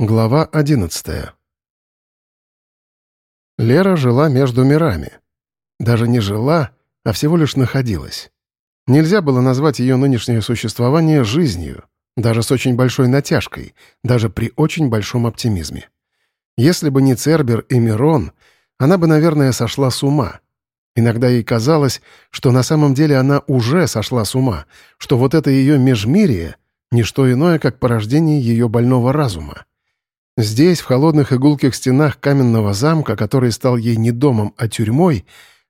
Глава 11 Лера жила между мирами. Даже не жила, а всего лишь находилась. Нельзя было назвать ее нынешнее существование жизнью, даже с очень большой натяжкой, даже при очень большом оптимизме. Если бы не Цербер и Мирон, она бы, наверное, сошла с ума. Иногда ей казалось, что на самом деле она уже сошла с ума, что вот это ее межмирие — не что иное, как порождение ее больного разума. Здесь, в холодных и стенах каменного замка, который стал ей не домом, а тюрьмой,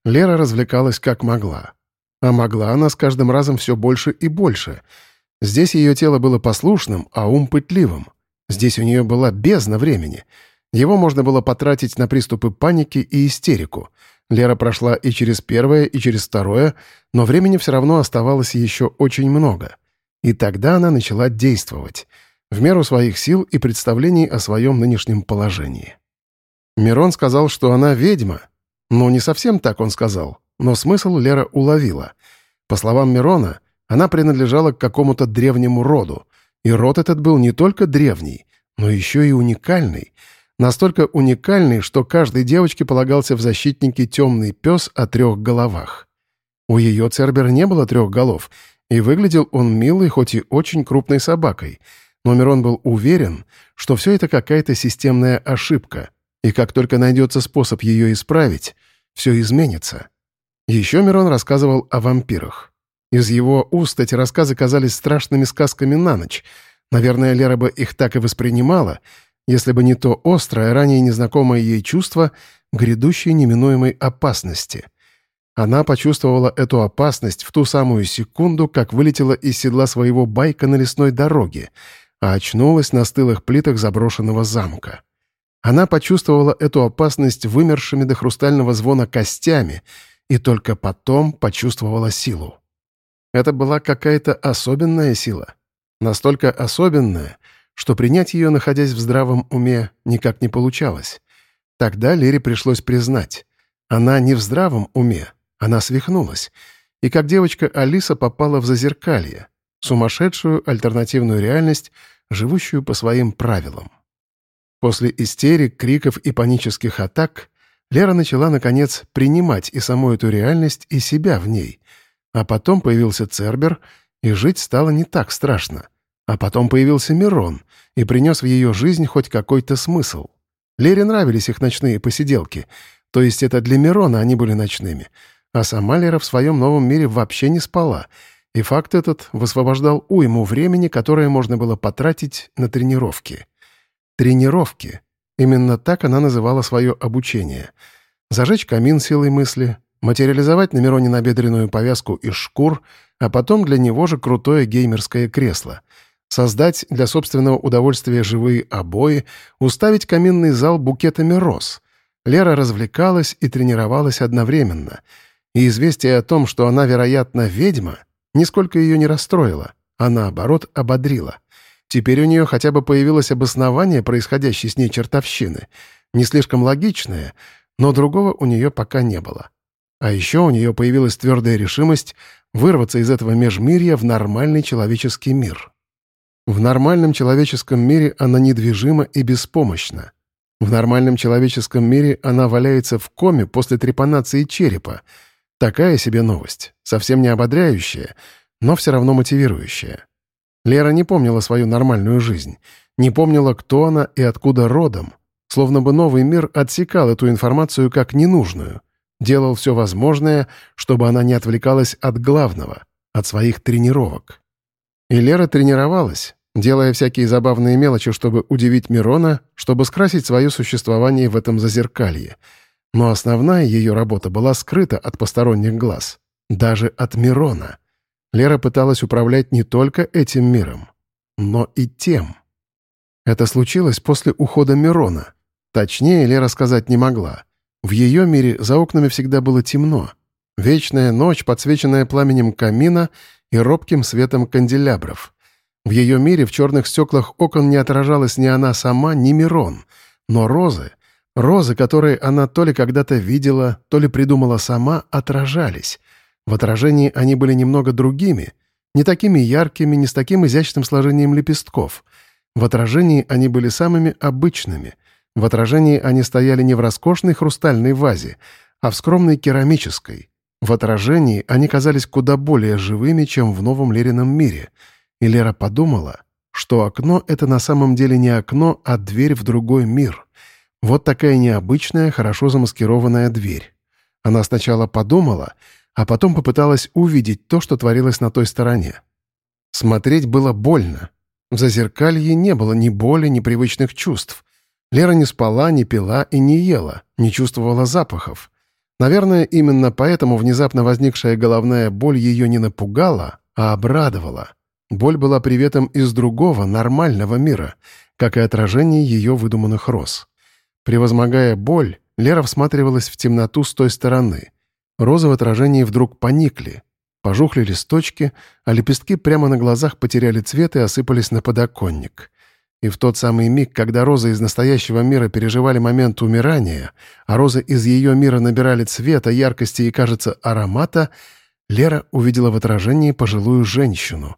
Лера развлекалась как могла. А могла она с каждым разом все больше и больше. Здесь ее тело было послушным, а ум пытливым. Здесь у нее была бездна времени. Его можно было потратить на приступы паники и истерику. Лера прошла и через первое, и через второе, но времени все равно оставалось еще очень много. И тогда она начала действовать — в меру своих сил и представлений о своем нынешнем положении. Мирон сказал, что она ведьма. Ну, не совсем так он сказал, но смысл Лера уловила. По словам Мирона, она принадлежала к какому-то древнему роду, и род этот был не только древний, но еще и уникальный. Настолько уникальный, что каждой девочке полагался в защитнике темный пес о трех головах. У ее Цербер не было трех голов, и выглядел он милой, хоть и очень крупной собакой — но Мирон был уверен, что все это какая-то системная ошибка, и как только найдется способ ее исправить, все изменится. Еще Мирон рассказывал о вампирах. Из его уст эти рассказы казались страшными сказками на ночь. Наверное, Лера бы их так и воспринимала, если бы не то острое, ранее незнакомое ей чувство грядущей неминуемой опасности. Она почувствовала эту опасность в ту самую секунду, как вылетела из седла своего байка на лесной дороге — а очнулась на стылых плитах заброшенного замка. Она почувствовала эту опасность вымершими до хрустального звона костями и только потом почувствовала силу. Это была какая-то особенная сила. Настолько особенная, что принять ее, находясь в здравом уме, никак не получалось. Тогда Лере пришлось признать. Она не в здравом уме, она свихнулась. И как девочка Алиса попала в зазеркалье, сумасшедшую альтернативную реальность, живущую по своим правилам. После истерик, криков и панических атак Лера начала, наконец, принимать и саму эту реальность, и себя в ней. А потом появился Цербер, и жить стало не так страшно. А потом появился Мирон и принес в ее жизнь хоть какой-то смысл. Лере нравились их ночные посиделки, то есть это для Мирона они были ночными. А сама Лера в своем новом мире вообще не спала — и факт этот высвобождал уйму времени, которое можно было потратить на тренировки. Тренировки. Именно так она называла свое обучение. Зажечь камин силой мысли, материализовать на Мироне набедренную повязку из шкур, а потом для него же крутое геймерское кресло. Создать для собственного удовольствия живые обои, уставить каминный зал букетами роз. Лера развлекалась и тренировалась одновременно. И известие о том, что она, вероятно, ведьма — нисколько ее не расстроило, а наоборот ободрило. Теперь у нее хотя бы появилось обоснование происходящей с ней чертовщины. Не слишком логичное, но другого у нее пока не было. А еще у нее появилась твердая решимость вырваться из этого межмирья в нормальный человеческий мир. В нормальном человеческом мире она недвижима и беспомощна. В нормальном человеческом мире она валяется в коме после трепанации черепа — Такая себе новость, совсем не ободряющая, но все равно мотивирующая. Лера не помнила свою нормальную жизнь, не помнила, кто она и откуда родом, словно бы новый мир отсекал эту информацию как ненужную, делал все возможное, чтобы она не отвлекалась от главного, от своих тренировок. И Лера тренировалась, делая всякие забавные мелочи, чтобы удивить Мирона, чтобы скрасить свое существование в этом зазеркалье — но основная ее работа была скрыта от посторонних глаз, даже от Мирона. Лера пыталась управлять не только этим миром, но и тем. Это случилось после ухода Мирона. Точнее, Лера сказать не могла. В ее мире за окнами всегда было темно. Вечная ночь, подсвеченная пламенем камина и робким светом канделябров. В ее мире в черных стеклах окон не отражалась ни она сама, ни Мирон. Но розы — Розы, которые она то ли когда-то видела, то ли придумала сама, отражались. В отражении они были немного другими, не такими яркими, не с таким изящным сложением лепестков. В отражении они были самыми обычными. В отражении они стояли не в роскошной хрустальной вазе, а в скромной керамической. В отражении они казались куда более живыми, чем в новом Лерином мире. И Лера подумала, что окно — это на самом деле не окно, а дверь в другой мир. Вот такая необычная, хорошо замаскированная дверь. Она сначала подумала, а потом попыталась увидеть то, что творилось на той стороне. Смотреть было больно. В зазеркалье не было ни боли, ни привычных чувств. Лера не спала, не пила и не ела, не чувствовала запахов. Наверное, именно поэтому внезапно возникшая головная боль ее не напугала, а обрадовала. Боль была приветом из другого, нормального мира, как и отражение ее выдуманных роз. Превозмогая боль, Лера всматривалась в темноту с той стороны. Розы в отражении вдруг поникли. Пожухли листочки, а лепестки прямо на глазах потеряли цвет и осыпались на подоконник. И в тот самый миг, когда розы из настоящего мира переживали момент умирания, а розы из ее мира набирали цвета, яркости и, кажется, аромата, Лера увидела в отражении пожилую женщину.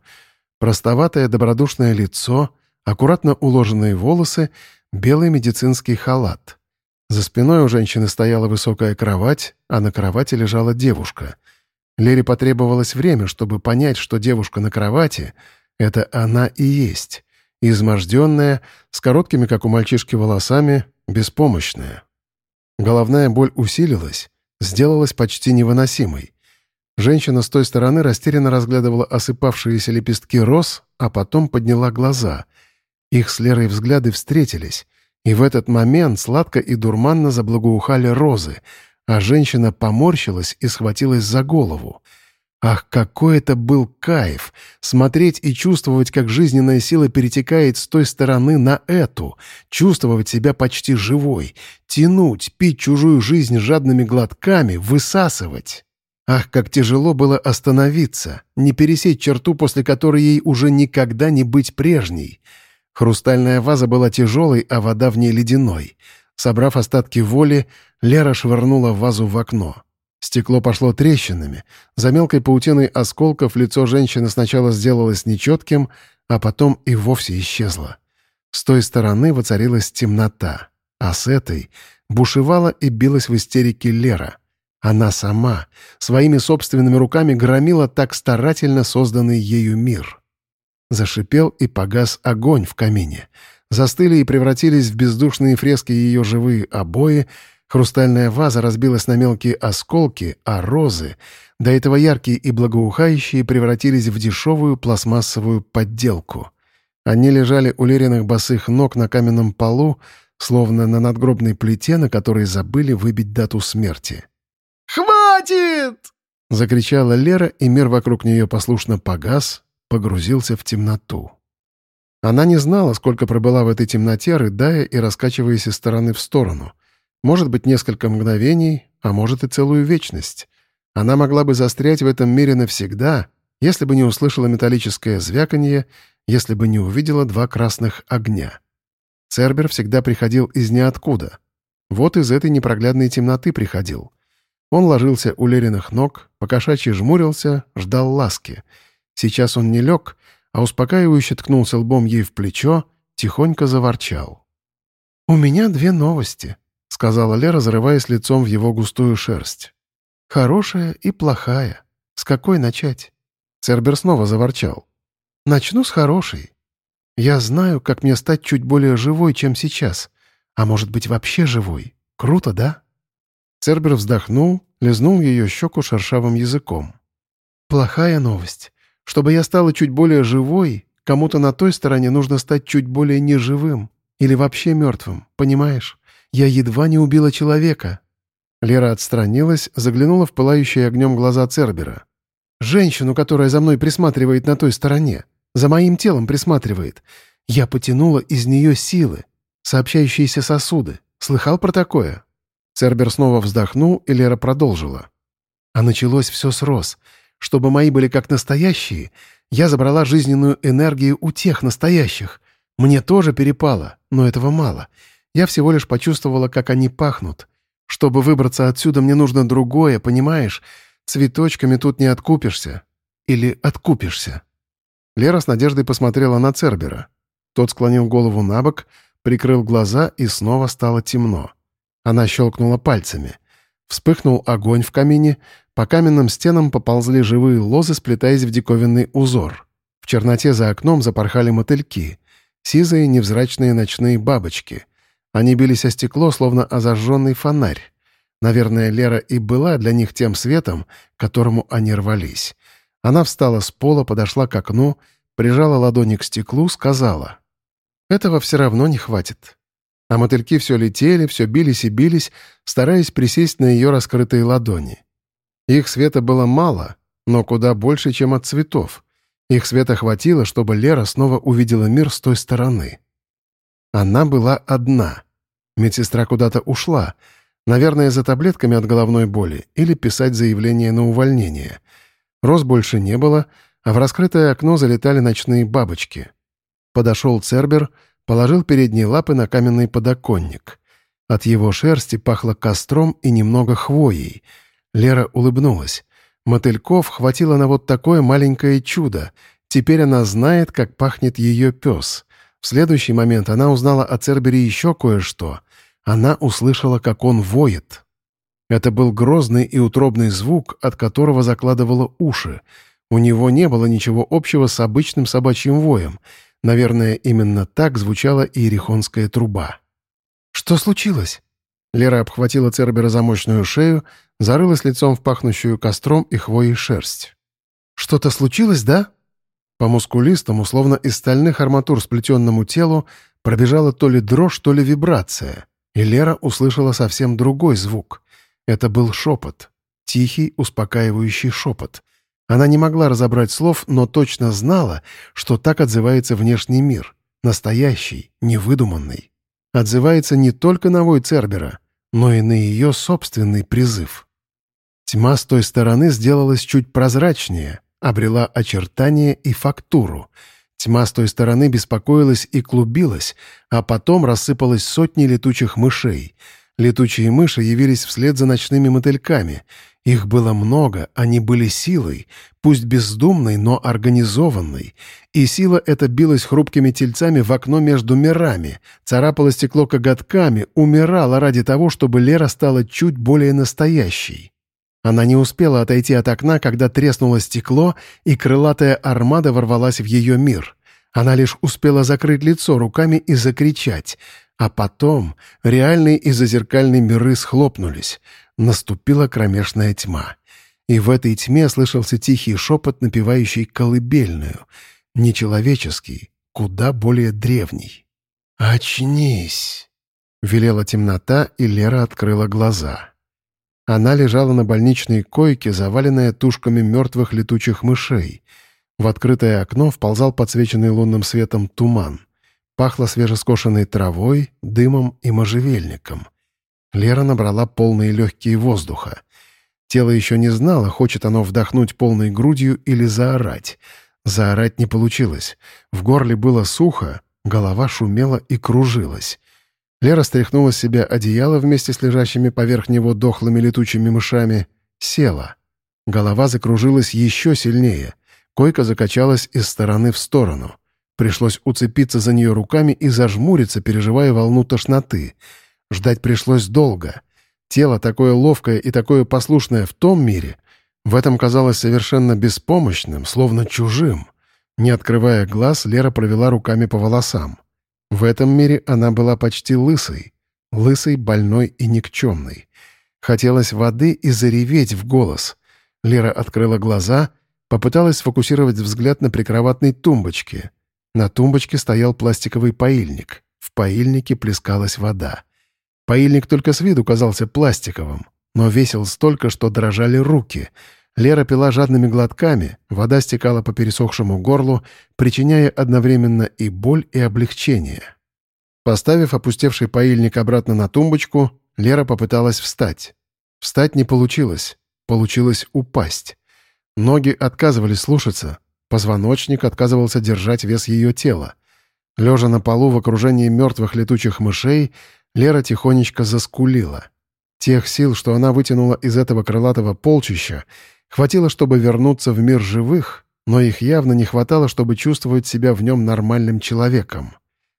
Простоватое добродушное лицо, аккуратно уложенные волосы, белый медицинский халат. За спиной у женщины стояла высокая кровать, а на кровати лежала девушка — Лере потребовалось время, чтобы понять, что девушка на кровати — это она и есть. Изможденная, с короткими, как у мальчишки, волосами, беспомощная. Головная боль усилилась, сделалась почти невыносимой. Женщина с той стороны растерянно разглядывала осыпавшиеся лепестки роз, а потом подняла глаза. Их с Лерой взгляды встретились, и в этот момент сладко и дурманно заблагоухали розы — а женщина поморщилась и схватилась за голову. Ах, какой это был кайф! Смотреть и чувствовать, как жизненная сила перетекает с той стороны на эту, чувствовать себя почти живой, тянуть, пить чужую жизнь жадными глотками, высасывать. Ах, как тяжело было остановиться, не пересечь черту, после которой ей уже никогда не быть прежней. Хрустальная ваза была тяжелой, а вода в ней ледяной. Собрав остатки воли, Лера швырнула вазу в окно. Стекло пошло трещинами. За мелкой паутиной осколков лицо женщины сначала сделалось нечетким, а потом и вовсе исчезло. С той стороны воцарилась темнота, а с этой бушевала и билась в истерике Лера. Она сама, своими собственными руками громила так старательно созданный ею мир. Зашипел и погас огонь в камине — застыли и превратились в бездушные фрески ее живые обои, хрустальная ваза разбилась на мелкие осколки, а розы, до этого яркие и благоухающие, превратились в дешевую пластмассовую подделку. Они лежали у Лериных босых ног на каменном полу, словно на надгробной плите, на которой забыли выбить дату смерти. «Хватит!» — закричала Лера, и мир вокруг нее послушно погас, погрузился в темноту. Она не знала, сколько пробыла в этой темноте, рыдая и раскачиваясь из стороны в сторону. Может быть, несколько мгновений, а может и целую вечность. Она могла бы застрять в этом мире навсегда, если бы не услышала металлическое звяканье, если бы не увидела два красных огня. Цербер всегда приходил из ниоткуда. Вот из этой непроглядной темноты приходил. Он ложился у Лериных ног, покошачьи жмурился, ждал ласки. Сейчас он не лег, а успокаивающе ткнулся лбом ей в плечо, тихонько заворчал. «У меня две новости», — сказала Лера, зарываясь лицом в его густую шерсть. «Хорошая и плохая. С какой начать?» Цербер снова заворчал. «Начну с хорошей. Я знаю, как мне стать чуть более живой, чем сейчас. А может быть, вообще живой. Круто, да?» Цербер вздохнул, лизнул ее щеку шершавым языком. «Плохая новость. Чтобы я стала чуть более живой, кому-то на той стороне нужно стать чуть более неживым или вообще мертвым, понимаешь? Я едва не убила человека». Лера отстранилась, заглянула в пылающие огнем глаза Цербера. «Женщину, которая за мной присматривает на той стороне, за моим телом присматривает. Я потянула из нее силы, сообщающиеся сосуды. Слыхал про такое?» Цербер снова вздохнул, и Лера продолжила. А началось все с роз — чтобы мои были как настоящие, я забрала жизненную энергию у тех настоящих. Мне тоже перепало, но этого мало. Я всего лишь почувствовала, как они пахнут. Чтобы выбраться отсюда, мне нужно другое, понимаешь? Цветочками тут не откупишься. Или откупишься. Лера с надеждой посмотрела на Цербера. Тот склонил голову на бок, прикрыл глаза, и снова стало темно. Она щелкнула пальцами. Вспыхнул огонь в камине, по каменным стенам поползли живые лозы, сплетаясь в диковинный узор. В черноте за окном запорхали мотыльки, сизые невзрачные ночные бабочки. Они бились о стекло, словно о зажженный фонарь. Наверное, Лера и была для них тем светом, к которому они рвались. Она встала с пола, подошла к окну, прижала ладони к стеклу, сказала. «Этого все равно не хватит». А мотыльки все летели, все бились и бились, стараясь присесть на ее раскрытые ладони. Их света было мало, но куда больше, чем от цветов. Их света хватило, чтобы Лера снова увидела мир с той стороны. Она была одна. Медсестра куда-то ушла, наверное, за таблетками от головной боли или писать заявление на увольнение. Роз больше не было — а в раскрытое окно залетали ночные бабочки. Подошел Цербер, положил передние лапы на каменный подоконник. От его шерсти пахло костром и немного хвоей. Лера улыбнулась. Мотыльков хватило на вот такое маленькое чудо. Теперь она знает, как пахнет ее пес. В следующий момент она узнала о Цербере еще кое-что. Она услышала, как он воет. Это был грозный и утробный звук, от которого закладывало уши — у него не было ничего общего с обычным собачьим воем. Наверное, именно так звучала иерихонская труба. «Что случилось?» Лера обхватила Цербера за шею, зарылась лицом в пахнущую костром и хвоей шерсть. «Что-то случилось, да?» По мускулистому, словно из стальных арматур сплетенному телу, пробежала то ли дрожь, то ли вибрация, и Лера услышала совсем другой звук. Это был шепот. Тихий, успокаивающий шепот. Она не могла разобрать слов, но точно знала, что так отзывается внешний мир. Настоящий, невыдуманный. Отзывается не только на вой Цербера, но и на ее собственный призыв. Тьма с той стороны сделалась чуть прозрачнее, обрела очертания и фактуру. Тьма с той стороны беспокоилась и клубилась, а потом рассыпалась сотни летучих мышей. Летучие мыши явились вслед за ночными мотыльками, их было много, они были силой, пусть бездумной, но организованной. И сила эта билась хрупкими тельцами в окно между мирами, царапала стекло коготками, умирала ради того, чтобы Лера стала чуть более настоящей. Она не успела отойти от окна, когда треснуло стекло, и крылатая армада ворвалась в ее мир. Она лишь успела закрыть лицо руками и закричать. А потом реальные и зазеркальные миры схлопнулись — наступила кромешная тьма. И в этой тьме слышался тихий шепот, напевающий колыбельную, нечеловеческий, куда более древний. «Очнись!» — велела темнота, и Лера открыла глаза. Она лежала на больничной койке, заваленная тушками мертвых летучих мышей. В открытое окно вползал подсвеченный лунным светом туман. Пахло свежескошенной травой, дымом и можжевельником. Лера набрала полные легкие воздуха. Тело еще не знало, хочет оно вдохнуть полной грудью или заорать. Заорать не получилось. В горле было сухо, голова шумела и кружилась. Лера стряхнула с себя одеяло вместе с лежащими поверх него дохлыми летучими мышами, села. Голова закружилась еще сильнее. Койка закачалась из стороны в сторону. Пришлось уцепиться за нее руками и зажмуриться, переживая волну тошноты — Ждать пришлось долго. Тело такое ловкое и такое послушное в том мире, в этом казалось совершенно беспомощным, словно чужим. Не открывая глаз, Лера провела руками по волосам. В этом мире она была почти лысой. Лысой, больной и никчемной. Хотелось воды и зареветь в голос. Лера открыла глаза, попыталась сфокусировать взгляд на прикроватной тумбочке. На тумбочке стоял пластиковый поильник. В поильнике плескалась вода. Поильник только с виду казался пластиковым, но весил столько, что дрожали руки. Лера пила жадными глотками, вода стекала по пересохшему горлу, причиняя одновременно и боль, и облегчение. Поставив опустевший поильник обратно на тумбочку, Лера попыталась встать. Встать не получилось, получилось упасть. Ноги отказывались слушаться, позвоночник отказывался держать вес ее тела. Лежа на полу в окружении мертвых летучих мышей, Лера тихонечко заскулила. Тех сил, что она вытянула из этого крылатого полчища, хватило, чтобы вернуться в мир живых, но их явно не хватало, чтобы чувствовать себя в нем нормальным человеком.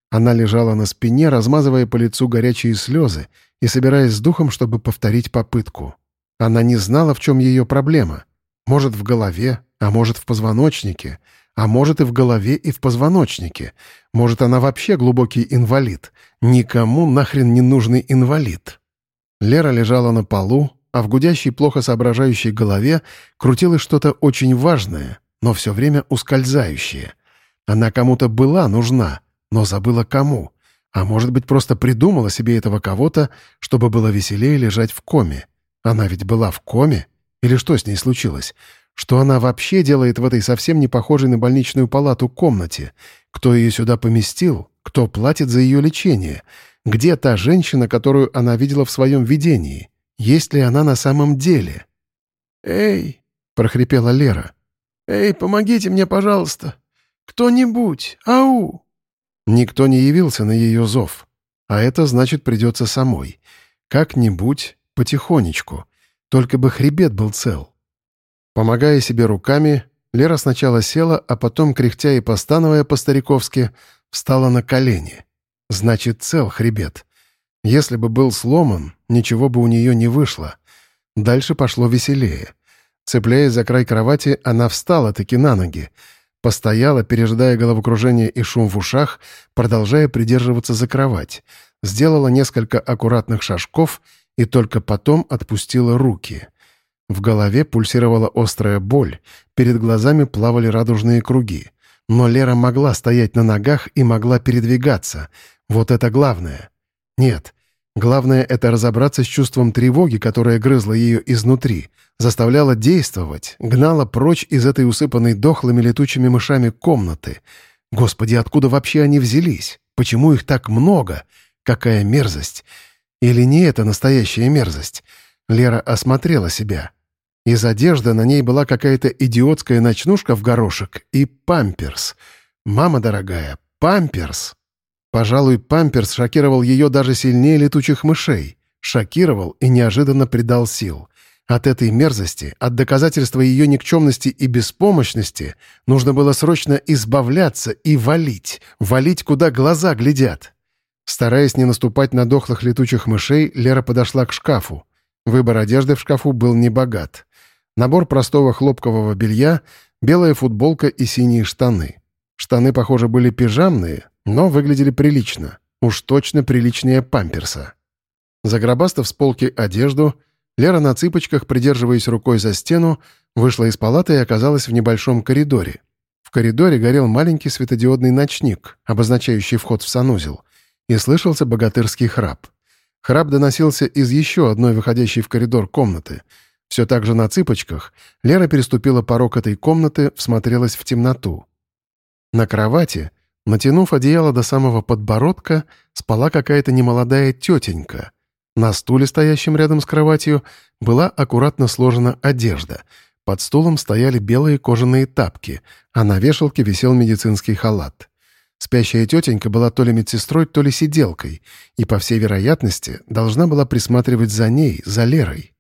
Она лежала на спине, размазывая по лицу горячие слезы и собираясь с духом, чтобы повторить попытку. Она не знала, в чем ее проблема. Может, в голове, а может, в позвоночнике, а может, и в голове, и в позвоночнике. Может, она вообще глубокий инвалид. Никому нахрен не нужный инвалид. Лера лежала на полу, а в гудящей, плохо соображающей голове крутилось что-то очень важное, но все время ускользающее. Она кому-то была нужна, но забыла кому. А может быть, просто придумала себе этого кого-то, чтобы было веселее лежать в коме. Она ведь была в коме? Или что с ней случилось? Что она вообще делает в этой совсем не похожей на больничную палату комнате? Кто ее сюда поместил? Кто платит за ее лечение? Где та женщина, которую она видела в своем видении? Есть ли она на самом деле? «Эй!» — прохрипела Лера. «Эй, помогите мне, пожалуйста! Кто-нибудь! Ау!» Никто не явился на ее зов. А это значит придется самой. Как-нибудь, потихонечку. Только бы хребет был цел. Помогая себе руками, Лера сначала села, а потом, кряхтя и постановая по-стариковски, встала на колени. Значит, цел хребет. Если бы был сломан, ничего бы у нее не вышло. Дальше пошло веселее. Цепляясь за край кровати, она встала таки на ноги. Постояла, пережидая головокружение и шум в ушах, продолжая придерживаться за кровать. Сделала несколько аккуратных шажков и только потом отпустила руки. В голове пульсировала острая боль, перед глазами плавали радужные круги. Но Лера могла стоять на ногах и могла передвигаться. Вот это главное. Нет, главное — это разобраться с чувством тревоги, которое грызло ее изнутри — заставляла действовать, гнала прочь из этой усыпанной дохлыми летучими мышами комнаты. Господи, откуда вообще они взялись? Почему их так много? Какая мерзость! Или не это настоящая мерзость? Лера осмотрела себя. Из одежды на ней была какая-то идиотская ночнушка в горошек и памперс. Мама дорогая, памперс! Пожалуй, памперс шокировал ее даже сильнее летучих мышей. Шокировал и неожиданно придал сил. От этой мерзости, от доказательства ее никчемности и беспомощности нужно было срочно избавляться и валить, валить, куда глаза глядят. Стараясь не наступать на дохлых летучих мышей, Лера подошла к шкафу. Выбор одежды в шкафу был небогат. Набор простого хлопкового белья, белая футболка и синие штаны. Штаны, похоже, были пижамные, но выглядели прилично. Уж точно приличнее памперса. Загробастав с полки одежду, Лера на цыпочках, придерживаясь рукой за стену, вышла из палаты и оказалась в небольшом коридоре. В коридоре горел маленький светодиодный ночник, обозначающий вход в санузел, и слышался богатырский храп. Храп доносился из еще одной выходящей в коридор комнаты. Все так же на цыпочках Лера переступила порог этой комнаты, всмотрелась в темноту. На кровати, натянув одеяло до самого подбородка, спала какая-то немолодая тетенька — на стуле, стоящем рядом с кроватью, была аккуратно сложена одежда. Под стулом стояли белые кожаные тапки, а на вешалке висел медицинский халат. Спящая тетенька была то ли медсестрой, то ли сиделкой, и, по всей вероятности, должна была присматривать за ней, за Лерой.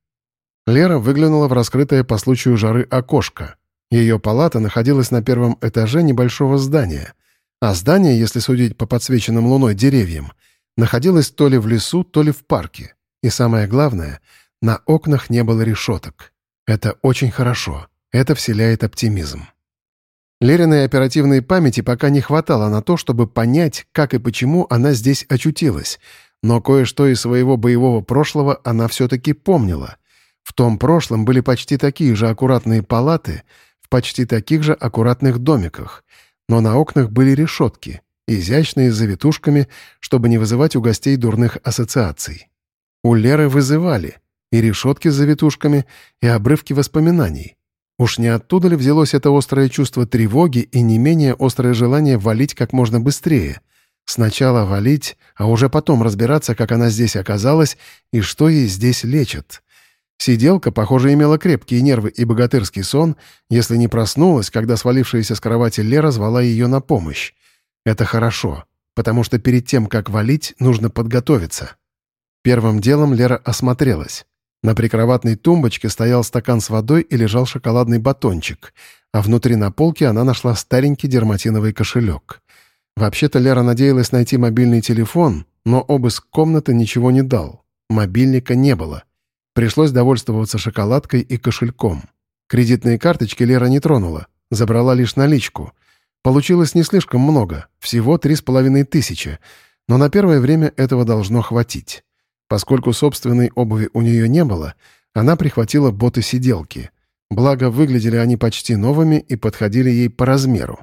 Лера выглянула в раскрытое по случаю жары окошко. Ее палата находилась на первом этаже небольшого здания. А здание, если судить по подсвеченным луной деревьям, находилась то ли в лесу, то ли в парке. И самое главное, на окнах не было решеток. Это очень хорошо. Это вселяет оптимизм. Лериной оперативной памяти пока не хватало на то, чтобы понять, как и почему она здесь очутилась, но кое-что из своего боевого прошлого она все-таки помнила. В том прошлом были почти такие же аккуратные палаты, в почти таких же аккуратных домиках, но на окнах были решетки — изящные, с завитушками, чтобы не вызывать у гостей дурных ассоциаций. У Леры вызывали и решетки с завитушками, и обрывки воспоминаний. Уж не оттуда ли взялось это острое чувство тревоги и не менее острое желание валить как можно быстрее? Сначала валить, а уже потом разбираться, как она здесь оказалась и что ей здесь лечат. Сиделка, похоже, имела крепкие нервы и богатырский сон, если не проснулась, когда свалившаяся с кровати Лера звала ее на помощь. Это хорошо, потому что перед тем, как валить, нужно подготовиться. Первым делом Лера осмотрелась. На прикроватной тумбочке стоял стакан с водой и лежал шоколадный батончик, а внутри на полке она нашла старенький дерматиновый кошелек. Вообще-то Лера надеялась найти мобильный телефон, но обыск комнаты ничего не дал. Мобильника не было. Пришлось довольствоваться шоколадкой и кошельком. Кредитные карточки Лера не тронула, забрала лишь наличку. Получилось не слишком много, всего три с половиной тысячи, но на первое время этого должно хватить. Поскольку собственной обуви у нее не было, она прихватила боты-сиделки. Благо, выглядели они почти новыми и подходили ей по размеру.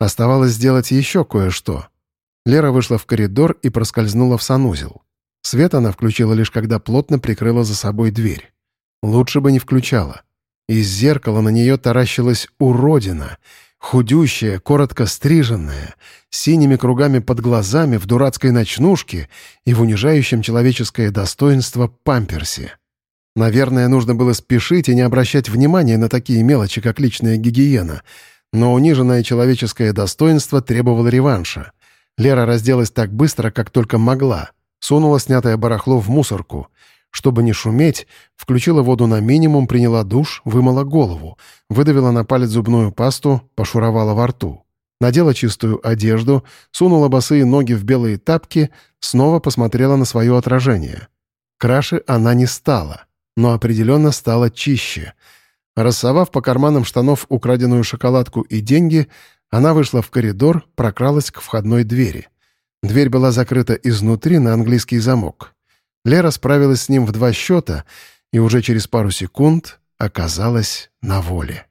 Оставалось сделать еще кое-что. Лера вышла в коридор и проскользнула в санузел. Свет она включила лишь когда плотно прикрыла за собой дверь. Лучше бы не включала. Из зеркала на нее таращилась уродина, худющая, коротко стриженная, с синими кругами под глазами, в дурацкой ночнушке и в унижающем человеческое достоинство памперсе. Наверное, нужно было спешить и не обращать внимания на такие мелочи, как личная гигиена, но униженное человеческое достоинство требовало реванша. Лера разделась так быстро, как только могла, сунула снятое барахло в мусорку — чтобы не шуметь, включила воду на минимум, приняла душ, вымыла голову, выдавила на палец зубную пасту, пошуровала во рту. Надела чистую одежду, сунула босые ноги в белые тапки, снова посмотрела на свое отражение. Краше она не стала, но определенно стала чище. Рассовав по карманам штанов украденную шоколадку и деньги, она вышла в коридор, прокралась к входной двери. Дверь была закрыта изнутри на английский замок. Лера справилась с ним в два счета и уже через пару секунд оказалась на воле.